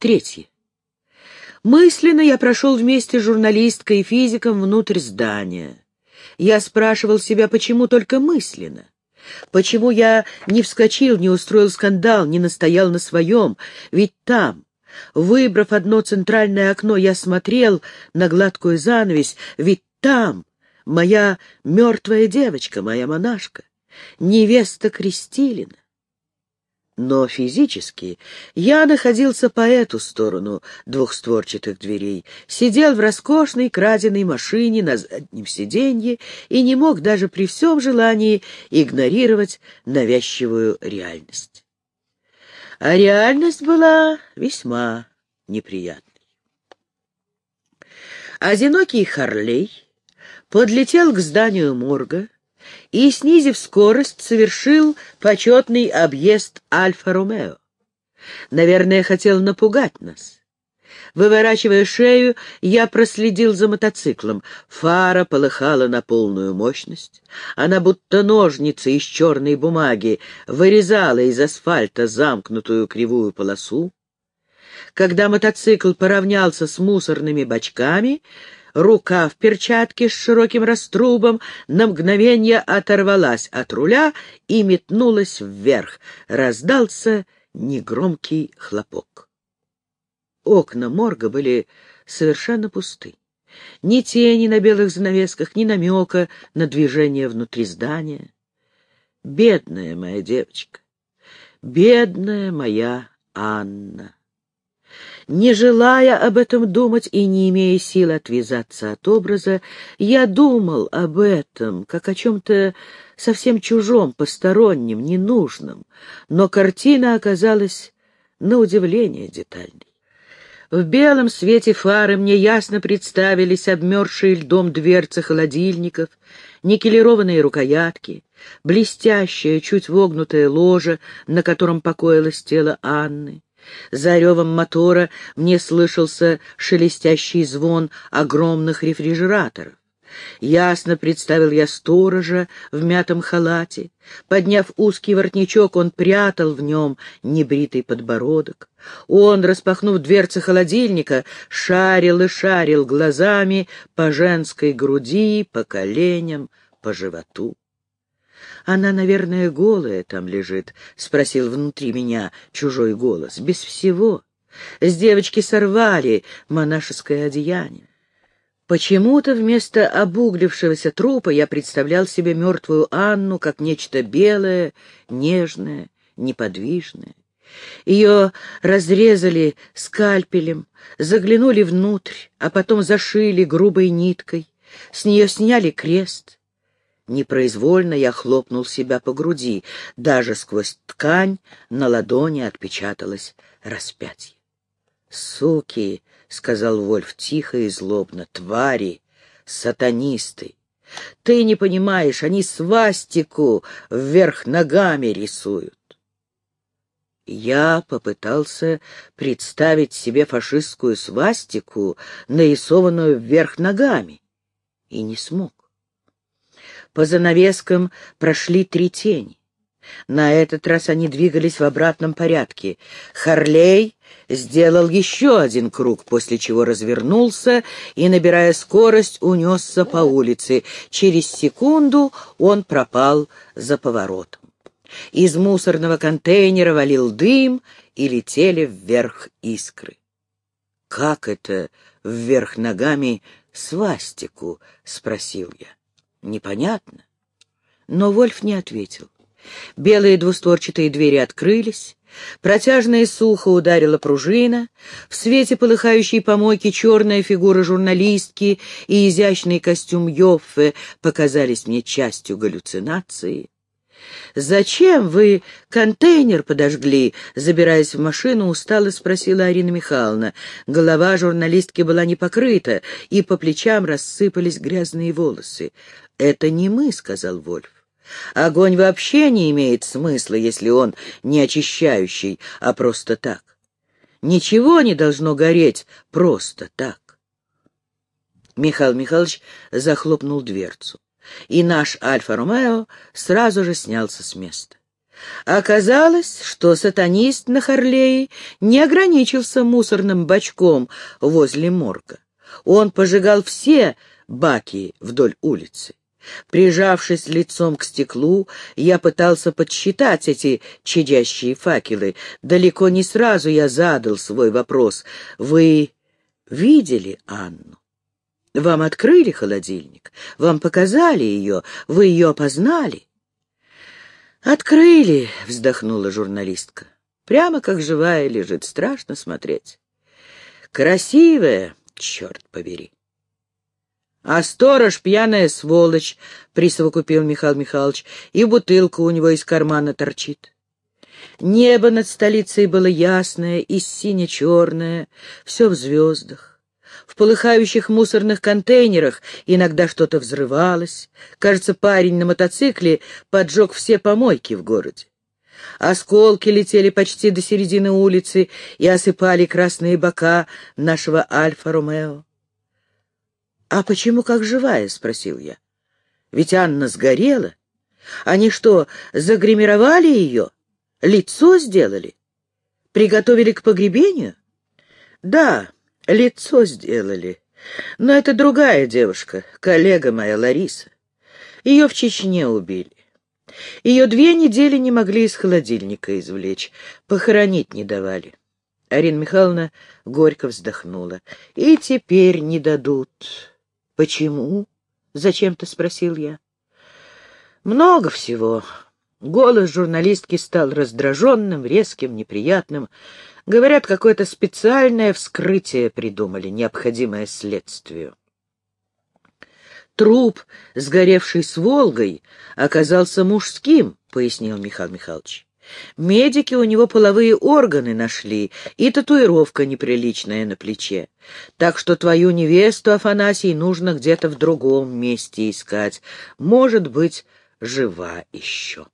Третье. Мысленно я прошел вместе с журналисткой и физиком внутрь здания. Я спрашивал себя, почему только мысленно? Почему я не вскочил, не устроил скандал, не настоял на своем? Ведь там, выбрав одно центральное окно, я смотрел на гладкую занавесь, ведь там моя мертвая девочка, моя монашка, невеста Крестилина но физически я находился по эту сторону двухстворчатых дверей, сидел в роскошной краденой машине на заднем сиденье и не мог даже при всем желании игнорировать навязчивую реальность. А реальность была весьма неприятной. Одинокий Харлей подлетел к зданию морга, и, снизив скорость, совершил почетный объезд Альфа-Ромео. Наверное, хотел напугать нас. Выворачивая шею, я проследил за мотоциклом. Фара полыхала на полную мощность. Она, будто ножницы из черной бумаги, вырезала из асфальта замкнутую кривую полосу. Когда мотоцикл поравнялся с мусорными бачками, рука в перчатке с широким раструбом на мгновение оторвалась от руля и метнулась вверх. Раздался негромкий хлопок. Окна морга были совершенно пусты. Ни тени на белых занавесках, ни намека на движение внутри здания. Бедная моя девочка, бедная моя Анна. Не желая об этом думать и не имея сил отвязаться от образа, я думал об этом, как о чем-то совсем чужом, постороннем, ненужном, но картина оказалась на удивление детальной. В белом свете фары мне ясно представились обмерзшие льдом дверцы холодильников, никелированные рукоятки, блестящее, чуть вогнутое ложе, на котором покоилось тело Анны. За ревом мотора мне слышался шелестящий звон огромных рефрижераторов. Ясно представил я сторожа в мятом халате. Подняв узкий воротничок, он прятал в нем небритый подбородок. Он, распахнув дверцы холодильника, шарил и шарил глазами по женской груди, по коленям, по животу. Она, наверное, голая там лежит, — спросил внутри меня чужой голос. Без всего. С девочки сорвали монашеское одеяние. Почему-то вместо обуглившегося трупа я представлял себе мертвую Анну как нечто белое, нежное, неподвижное. Ее разрезали скальпелем, заглянули внутрь, а потом зашили грубой ниткой. С нее сняли крест — Непроизвольно я хлопнул себя по груди. Даже сквозь ткань на ладони отпечаталось распятие. «Суки!» — сказал Вольф тихо и злобно. «Твари! Сатанисты! Ты не понимаешь, они свастику вверх ногами рисуют!» Я попытался представить себе фашистскую свастику, нарисованную вверх ногами, и не смог. По занавескам прошли три тени. На этот раз они двигались в обратном порядке. Харлей сделал еще один круг, после чего развернулся и, набирая скорость, унесся по улице. Через секунду он пропал за поворотом. Из мусорного контейнера валил дым и летели вверх искры. «Как это вверх ногами свастику?» — спросил я. Непонятно. Но Вольф не ответил. Белые двустворчатые двери открылись, протяжно и сухо ударила пружина, в свете полыхающей помойки черная фигура журналистки и изящный костюм Йоффе показались мне частью галлюцинации. «Зачем вы контейнер подожгли?» Забираясь в машину, устало спросила Арина Михайловна. Голова журналистки была не покрыта, и по плечам рассыпались грязные волосы. «Это не мы», — сказал Вольф. «Огонь вообще не имеет смысла, если он не очищающий, а просто так. Ничего не должно гореть просто так». Михаил Михайлович захлопнул дверцу, и наш Альфа-Ромео сразу же снялся с места. Оказалось, что сатанист на Харлее не ограничился мусорным бачком возле морга. Он пожигал все баки вдоль улицы. Прижавшись лицом к стеклу, я пытался подсчитать эти чадящие факелы. Далеко не сразу я задал свой вопрос. «Вы видели Анну? Вам открыли холодильник? Вам показали ее? Вы ее опознали?» «Открыли», — вздохнула журналистка. «Прямо как живая лежит, страшно смотреть. Красивая, черт побери». «А сторож пьяная сволочь», — присовокупил Михаил Михайлович, «и бутылка у него из кармана торчит». Небо над столицей было ясное и сине-черное, все в звездах. В полыхающих мусорных контейнерах иногда что-то взрывалось. Кажется, парень на мотоцикле поджег все помойки в городе. Осколки летели почти до середины улицы и осыпали красные бока нашего Альфа-Ромео. «А почему как живая?» — спросил я. «Ведь Анна сгорела. Они что, загримировали ее? Лицо сделали? Приготовили к погребению?» «Да, Лицо сделали. Но это другая девушка, коллега моя Лариса. Ее в Чечне убили. Ее две недели не могли из холодильника извлечь, похоронить не давали. Арина Михайловна горько вздохнула. И теперь не дадут. Почему? Зачем-то спросил я. Много всего. Голос журналистки стал раздраженным, резким, неприятным. Говорят, какое-то специальное вскрытие придумали, необходимое следствию. Труп, сгоревший с Волгой, оказался мужским, — пояснил Михаил Михайлович. Медики у него половые органы нашли и татуировка неприличная на плече. Так что твою невесту, Афанасий, нужно где-то в другом месте искать. Может быть, жива еще.